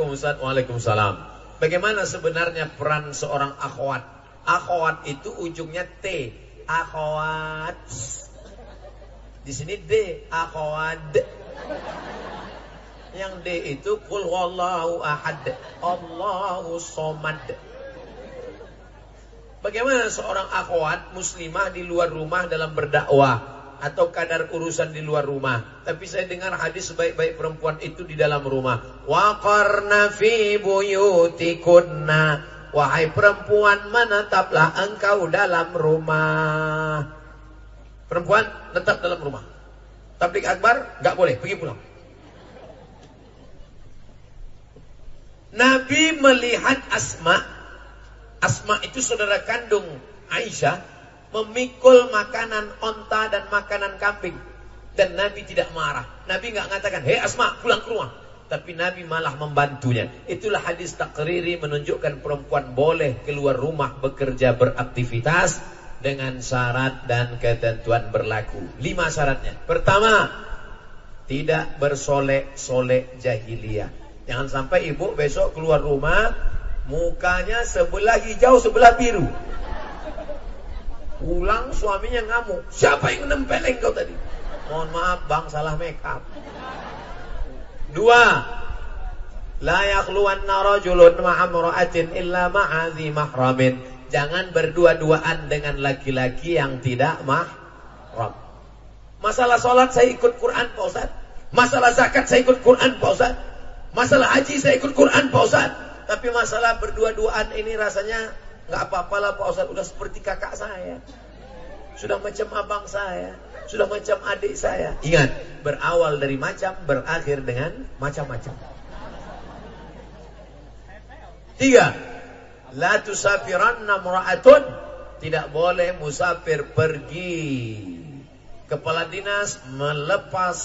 Assalamualaikum Ustaz. Waalaikumsalam. Bagaimana sebenarnya peran seorang akhwat? Akhwat itu ujungnya T. Akhwat. Di sini D. Akhwat. Yang D itu kul wallahu ahad. Allahu somad. Bagaimana seorang akhwat muslimah di luar rumah dalam berdakwah atau kadar urusan di luar rumah. Tapi saya dengar hadis sebaik-baik perempuan itu di dalam rumah. Wa qarna fi buyutikunna. Wahai perempuan, menetaplah engkau dalam rumah. Perempuan tetap dalam rumah. Tablik akbar enggak boleh, pergi pulang. Nabi melihat Asma Asma itu saudara kandung Aisyah memikul makanan onta dan makanan kambing dan Nabi tidak marah. Nabi nggak mengatakan, "Hei Asma, pulang ke rumah." Tapi Nabi malah membantunya. Itulah hadis takriri menunjukkan perempuan boleh keluar rumah bekerja beraktivitas dengan syarat dan ketentuan berlaku. Lima syaratnya. Pertama, tidak bersolek-solek jahiliyah. Jangan sampai ibu besok keluar rumah Mukanya sebelah hijau, sebelah biru. Pulang suaminya ngamuk. Siapa yang nempeleng kau tadi? Mohon maaf bang, salah make up. Dua. La yakhluwanna rajulun ma'amra'atin illa ma'azi mahramin. Jangan berdua-duaan dengan laki-laki yang tidak mahram. Masalah sholat saya ikut Quran Pak Ustaz. Masalah zakat saya ikut Quran Pak Ustaz. Masalah haji saya ikut Quran Pak Ustaz. Tapi masalah berdua-duaan ini rasanya nggak apa-apa lah Pak Ustaz. Udah seperti kakak saya. Sudah macam abang saya. Sudah macam adik saya. Ingat, berawal dari macam, berakhir dengan macam-macam. Tiga. La tusafiranna mura'atun. Tidak boleh musafir pergi. Kepala dinas melepas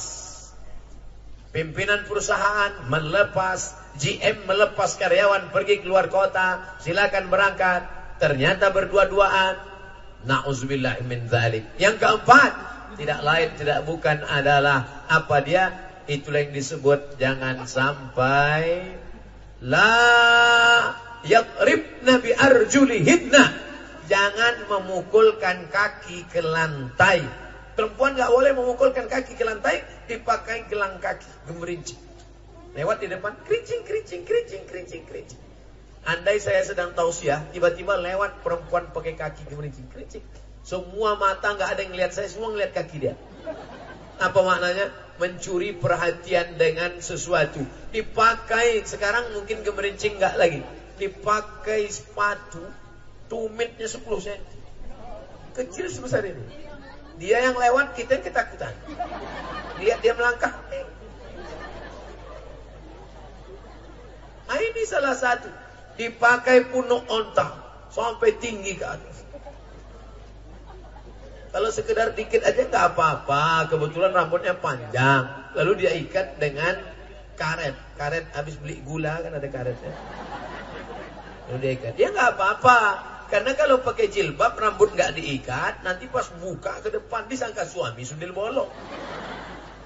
pimpinan perusahaan melepas GM melepas karyawan pergi keluar kota, silakan berangkat. Ternyata berdua-duaan. Nauzubillah min dzalik. Yang keempat, tidak lain tidak bukan adalah apa dia? Itulah yang disebut jangan sampai la yaqribna bi arjulihidna. Jangan memukulkan kaki ke lantai. Perempuan nggak boleh memukulkan kaki ke lantai, dipakai gelang kaki gemerincing. Lewat di depan, kerincing, kerincing, kerincing, kerincing, kerincing. Andai saya sedang tausiah, tiba-tiba lewat perempuan pakai kaki kerincing, kerincing. Semua mata nggak ada yang lihat saya, semua ngeliat kaki dia. Apa maknanya? Mencuri perhatian dengan sesuatu. Dipakai, sekarang mungkin gemerincing nggak lagi. Dipakai sepatu, tumitnya 10 cm. Kecil sebesar ini. Dia yang lewat, kita yang ketakutan. Lihat dia melangkah, eh, Nah ini salah satu. Dipakai punuk onta. Sampai tinggi ke atas. Kalau sekedar dikit aja nggak apa-apa. Kebetulan rambutnya panjang. Lalu dia ikat dengan karet. Karet habis beli gula kan ada karetnya. Lalu dia ikat. Dia nggak apa-apa. Karena kalau pakai jilbab rambut nggak diikat, nanti pas buka ke depan disangka suami sundel bolong.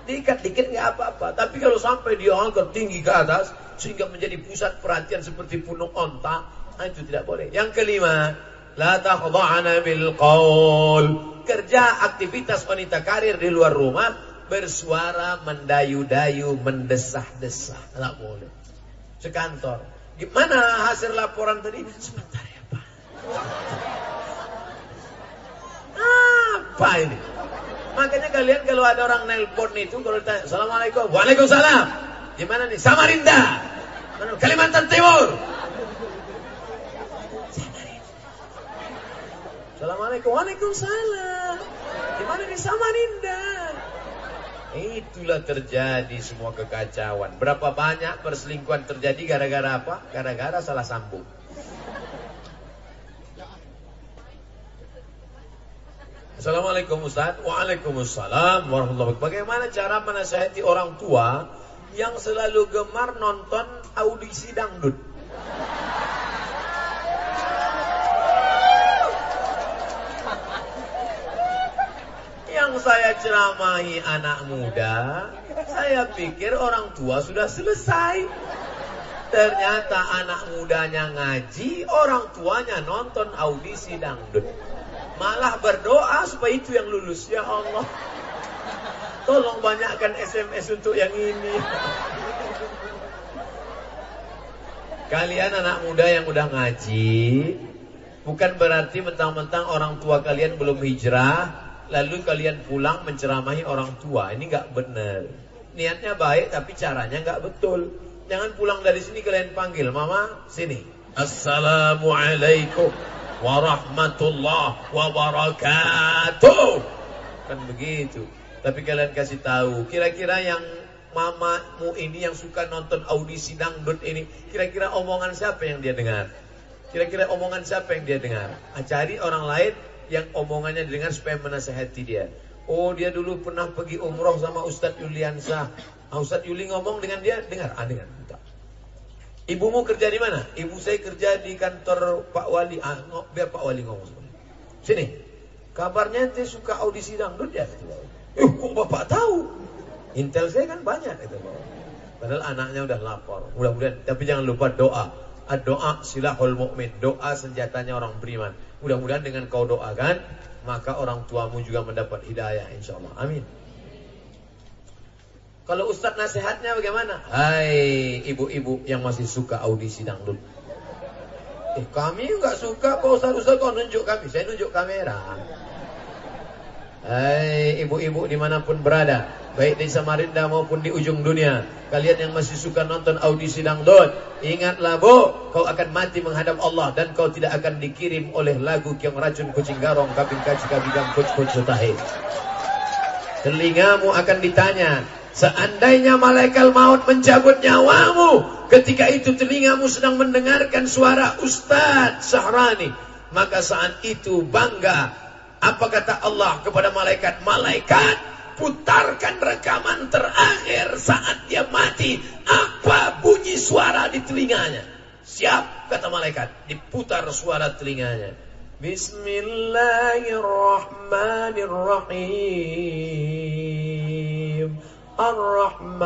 Diikat dikit nggak apa-apa. Tapi kalau sampai dia angkat tinggi ke atas, sehingga menjadi pusat perhatian seperti punuk onta, nah itu tidak boleh. Yang kelima, la bil qaul. Kerja aktivitas wanita karir di luar rumah bersuara mendayu-dayu, mendesah-desah. Tidak boleh. Sekantor. Gimana hasil laporan tadi? Sebentar ya Pak. Apa ini? Makanya kalian kalau ada orang nelpon itu kalau ditanya Assalamualaikum Waalaikumsalam Di mana nih? Samarinda Kalimantan Timur. Assalamualaikum. Waalaikumsalam. Di mana di Samarinda? Itulah terjadi semua kekacauan. Berapa banyak perselingkuhan terjadi gara-gara apa? Gara-gara salah sambung. Assalamualaikum Ustaz. Waalaikumsalam warahmatullahi wabarakatuh. Bagaimana cara menasihati orang tua yang selalu gemar nonton audisi dangdut. Yang saya ceramahi anak muda, saya pikir orang tua sudah selesai. Ternyata anak mudanya ngaji, orang tuanya nonton audisi dangdut. Malah berdoa supaya itu yang lulus. Ya Allah. Tolong banyakkan SMS untuk yang ini. Kalian anak muda yang udah ngaji, bukan berarti mentang-mentang orang tua kalian belum hijrah, lalu kalian pulang menceramahi orang tua. Ini nggak benar. Niatnya baik tapi caranya nggak betul. Jangan pulang dari sini kalian panggil, Mama, sini. Assalamualaikum warahmatullahi wabarakatuh. Kan begitu. Tapi kalian kasih tahu, kira-kira yang mamamu ini yang suka nonton audisi dangdut ini, kira-kira omongan siapa yang dia dengar? Kira-kira omongan siapa yang dia dengar? Ah, cari orang lain yang omongannya didengar supaya menasehati dia. Oh dia dulu pernah pergi umroh sama Ustadz Yuliansa. Ah, Ustadz Yuli ngomong dengan dia, dengar, ah dengar. Ibumu kerja di mana? Ibu saya kerja di kantor Pak Wali. Ah, biar Pak Wali ngomong. Sini. Kabarnya ente suka audisi dangdut ya? Eh, kok bapak tahu? Intel saya kan banyak itu. Padahal anaknya udah lapor. Mudah-mudahan. Tapi jangan lupa doa. Doa silahul mukmin. Doa senjatanya orang beriman. Mudah-mudahan dengan kau doakan, maka orang tuamu juga mendapat hidayah insya Allah. Amin. Kalau Ustadz nasihatnya bagaimana? Hai ibu-ibu yang masih suka audisi dangdut. Eh, kami nggak suka kok Ustadz-Ustadz kau nunjuk kami. Saya nunjuk kamera. Hai ibu-ibu di mana pun berada. Baik di Samarinda maupun di ujung dunia. Kalian yang masih suka nonton audisi dangdut. Ingatlah bu, kau akan mati menghadap Allah. Dan kau tidak akan dikirim oleh lagu kiong racun kucing garong. Kabin kaci kabidam kuc kuc sutahi. Telingamu akan ditanya, Seandainya malaikat maut mencabut nyawamu, ketika itu telingamu sedang mendengarkan suara Ustaz Sahrani, maka saat itu bangga. Apa kata Allah kepada malaikat? Malaikat, putarkan rekaman terakhir saat dia mati. Apa bunyi suara di telinganya? Siap, kata malaikat. Diputar suara telinganya. Bismillahirrahmanirrahim. Ar-Rahman.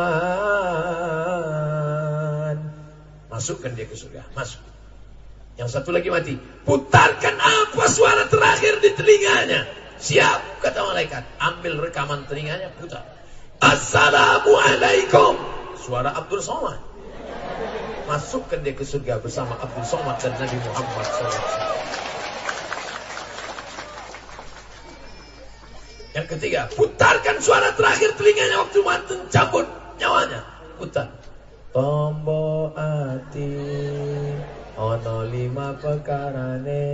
Masukkan dia ke surga. Masuk. Yang satu lagi mati. Putarkan apa suara terakhir di telinganya. Siap, kata malaikat. Ambil rekaman telinganya, putar. Assalamualaikum. Suara Abdul Somad. Masukkan dia ke surga bersama Abdul Somad dan Nabi Muhammad SAW. Yang ketiga, putarkan suara terakhir telinganya waktu mantan cabut nyawanya. Putar. Tombo ati ono lima pekarane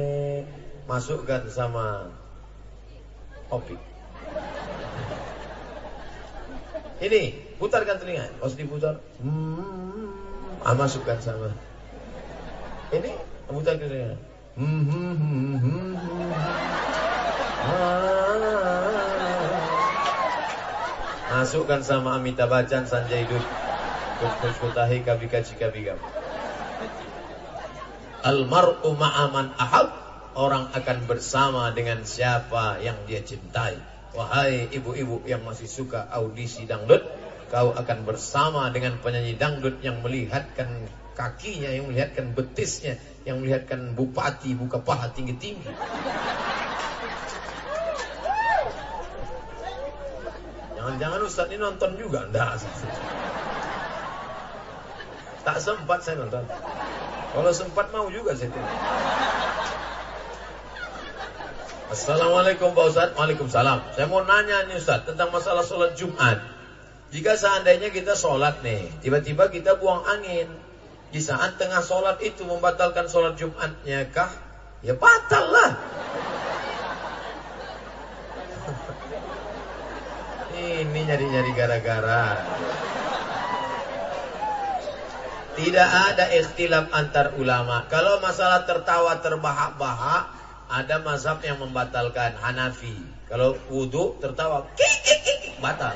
masukkan sama opi. Ini putarkan telinga, pas diputar, hmm, ah, masukkan sama. Ini putarkan telinga. Hmm, hmm, hmm, hmm, hmm. Ah. Masukkan sama Amita Bacan Sanjay Dut Kutahi kabika cika bigam Almar'u ma'aman ahab. Orang akan bersama dengan siapa yang dia cintai. Wahai ibu-ibu yang masih suka audisi dangdut Kau akan bersama dengan penyanyi dangdut yang melihatkan kakinya Yang melihatkan betisnya Yang melihatkan bupati buka paha tinggi-tinggi Jangan-jangan Ustaz ini nonton juga. Enggak. Tak sempat saya nonton. Kalau sempat mau juga saya tengok. Assalamualaikum Pak Ustaz. Waalaikumsalam. Saya mau nanya nih Ustaz tentang masalah sholat Jumat. Jika seandainya kita sholat nih, tiba-tiba kita buang angin. Di saat tengah sholat itu membatalkan sholat Jumatnya kah? Ya batal lah. Ini nyari-nyari gara-gara. Tidak ada ikhtilaf antar ulama. Kalau masalah tertawa terbahak-bahak, ada mazhab yang membatalkan Hanafi. Kalau wudhu tertawa, batal.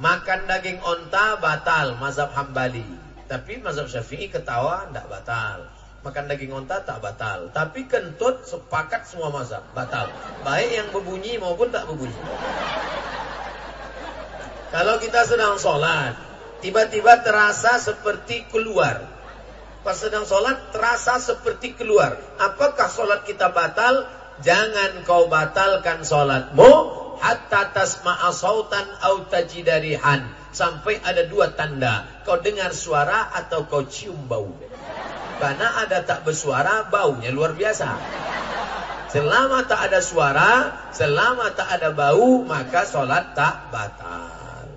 Makan daging onta batal, mazhab Hambali. Tapi mazhab Syafi'i ketawa tidak batal. Makan daging onta tak batal. Tapi kentut sepakat semua mazhab. Batal. Baik yang berbunyi maupun tak berbunyi. Kalau kita sedang sholat. Tiba-tiba terasa seperti keluar. Pas sedang sholat terasa seperti keluar. Apakah sholat kita batal? Jangan kau batalkan sholatmu hatta tasma'a sautan au tajidarihan. Sampai ada dua tanda. Kau dengar suara atau kau cium bau. Karena ada tak bersuara, baunya luar biasa. Selama tak ada suara, selama tak ada bau, maka sholat tak batal.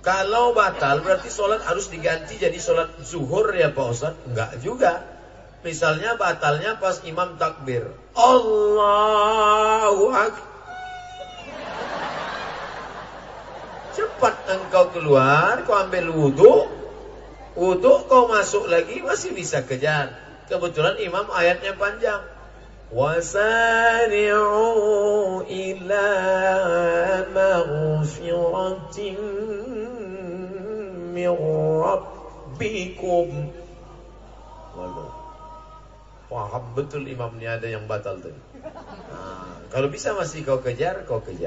Kalau batal berarti sholat harus diganti jadi sholat zuhur ya Pak Ustaz? Enggak juga. Misalnya batalnya pas imam takbir. Allahu Akbar. Cepat engkau keluar, kau ambil wudhu. Wudhu kau masuk lagi masih bisa kejar. Kebetulan imam ayatnya panjang. Wasari'u ila maghfiratin min rabbikum. Waduh. Paham betul imamnya ada yang batal tadi. Nah, kalau bisa masih kau kejar, kau kejar.